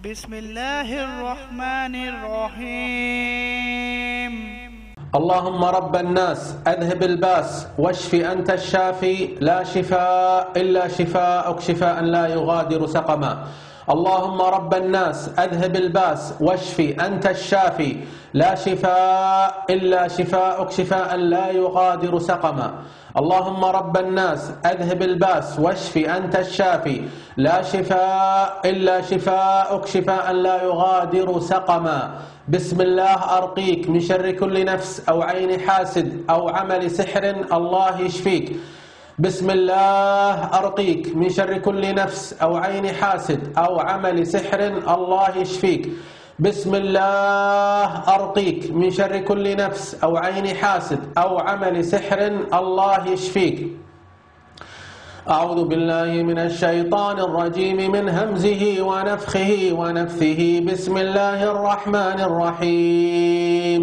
بسم الله الرحمن الرحيم اللهم رب الناس أذهب الباس، واشف أنت الشافي لا شفاء إلا شفاءك شفاء لا يغادر سقما۔ اللهم رب الناس أذهب الباس واشف أنت الشافي لا شفاء إلا شفاءك شفاء لا يغادر سقما اللهم رب الناس أذهب الباس واشف أنت الشافي لا شفاء إلا شفاءك شفاء لا يغادر سقما بسم الله أرقيك من شر كل نفس أو عين حاسد أو عمل سحر الله يشفيك بسم الله، أرقيك من شر كل نفس أو عين حاسد أو عمل سحر، الله يشفيك. بسم الله، أرقيك من شر كل نفس أو عين حاسد أو عمل سحر، الله يشفيك. أعوذ بالله من الشيطان الرجيم، من همزه ونفخه ونفثه. بسم الله الرحمن الرحيم.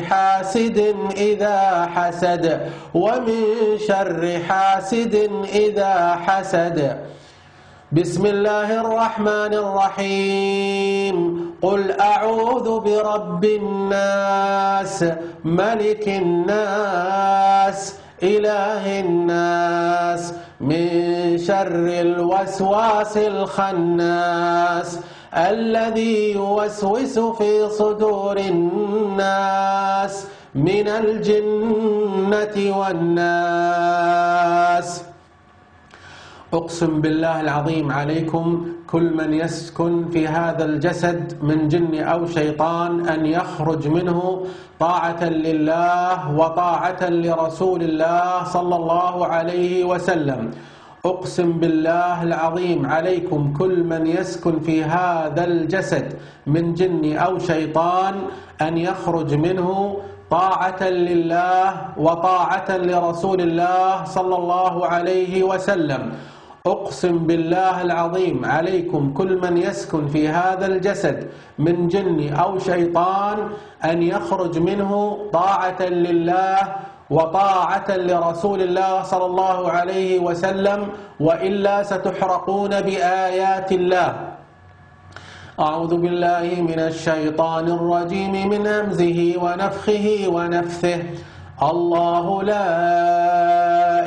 حاسد إذا حسد، ومن شر حاسد إذا حسد. بسم الله الرحمن الرحيم. قل أعوذ برب الناس، ملك الناس، إله الناس، من شر الوسواس الخناس، الذي يوسوس في صدور الناس. الناس من الجنة والناس. أقسم بالله العظيم عليكم كل من يسكن في هذا الجسد من جن أو شيطان أن يخرج منه طاعة لله وطاعة لرسول الله صلى الله عليه وسلم. أقسم بالله العظيم عليكم كل من يسكن في هذا الجسد من جن أو شيطان أن يخرج منه طاعة لله وطاعة لرسول الله صلى الله عليه وسلم۔ أقسم بالله العظيم عليكم كل من يسكن في هذا الجسد من جن أو شيطان أن يخرج منه طاعة لله وطاعة لرسول الله صلى الله عليه وسلم وإلا ستحرقون بآيات الله. أعوذ بالله من الشيطان الرجيم من همزه ونفخه ونفثه. الله لا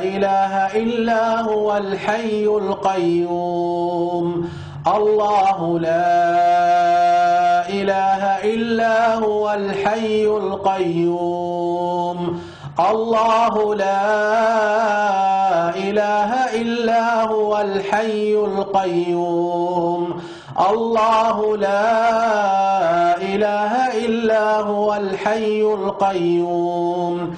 إله إلا هو الحي القيوم. الله لا إله إلا هو الحي القيوم. الله لا إله إلا هو الحي القيوم. الله لا إله إلا هو الحي القيوم.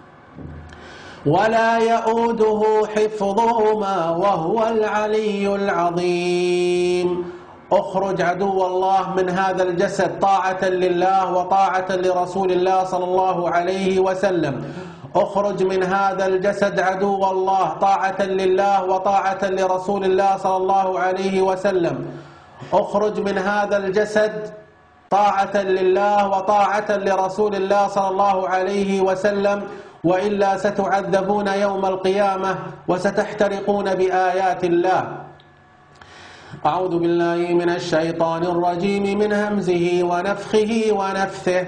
ولا يؤوده حفظهما وهو العلي العظيم. اخرج عدو الله من هذا الجسد طاعة لله وطاعة لرسول الله صلى الله عليه وسلم. اخرج من هذا الجسد عدو الله طاعة لله وطاعة لرسول الله صلى الله عليه وسلم. اخرج من هذا الجسد طاعة لله وطاعة لرسول الله صلى الله عليه وسلم. وإلا ستعذبون يوم القيامة وستحترقون بآيات الله. أعوذ بالله من الشيطان الرجيم من همزه ونفخه ونفثه.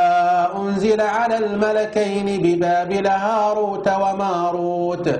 أنزل على الملكين ببابل هاروت وماروت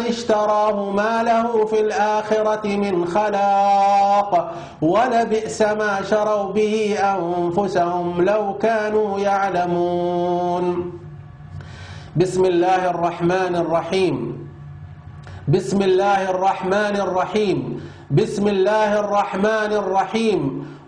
اشتراه ما له في الآخرة من خلاق ولبئس ما شروا به أنفسهم لو كانوا يعلمون. بسم الله الرحمن الرحيم. بسم الله الرحمن الرحيم. بسم الله الرحمن الرحيم.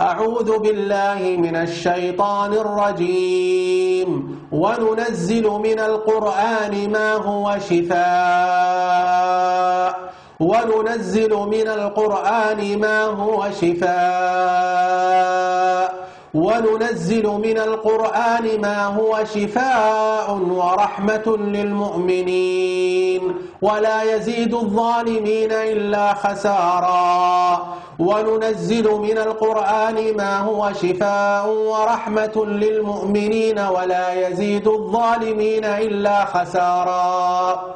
أعوذ بالله من الشيطان الرجيم. وننزل من القرآن ما هو شفاء. وننزل من القرآن ما هو شفاء. وننزل من القرآن ما هو شفاء ورحمة للمؤمنين. ولا يزيد الظالمين إلا خسارا. وننزل من القرآن ما هو شفاء ورحمة للمؤمنين ولا يزيد الظالمين إلا خسارا.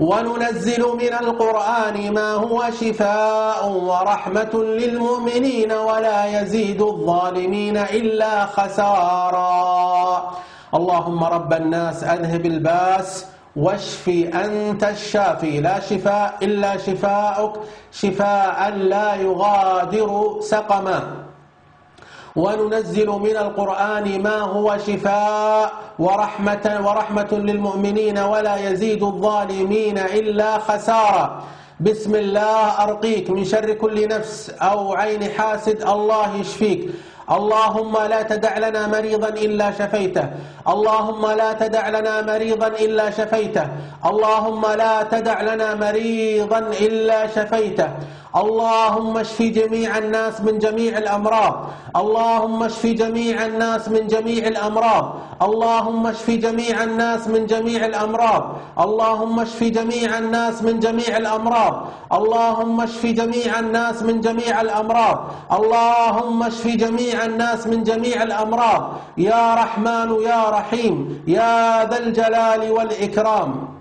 وننزل من القرآن ما هو شفاء ورحمة للمؤمنين ولا يزيد الظالمين إلا خسارا. اللهم رب الناس أذهب الباس واشفي أنت الشافي لا شفاء إلا شفاءك شفاء لا يغادر سقما. وننزل من القرآن ما هو شفاء ورحمة, ورحمة للمؤمنين ولا يزيد الظالمين إلا خسارة. بسم الله أرقيك من شر كل نفس أو عين حاسد الله يشفيك اللهم لا تدع لنا مريضا إلا شفيته. اللهم لا تدع لنا مريضا إلا شفيته. اللهم لا تدع لنا مريضا إلا شفيته. اللهم اشف جميع الناس من جميع الأمراض. اللهم اشف جميع الناس من جميع الأمراض. اللهم اشف جميع الناس من جميع الأمراض. اللهم اشف جميع الناس من جميع الأمراض. اللهم اشف جميع الناس من جميع الأمراض. اللهم اشف جميع الناس من جميع الأمراض. يا رحمن يا رحيم. يا ذا الجلال والإكرام.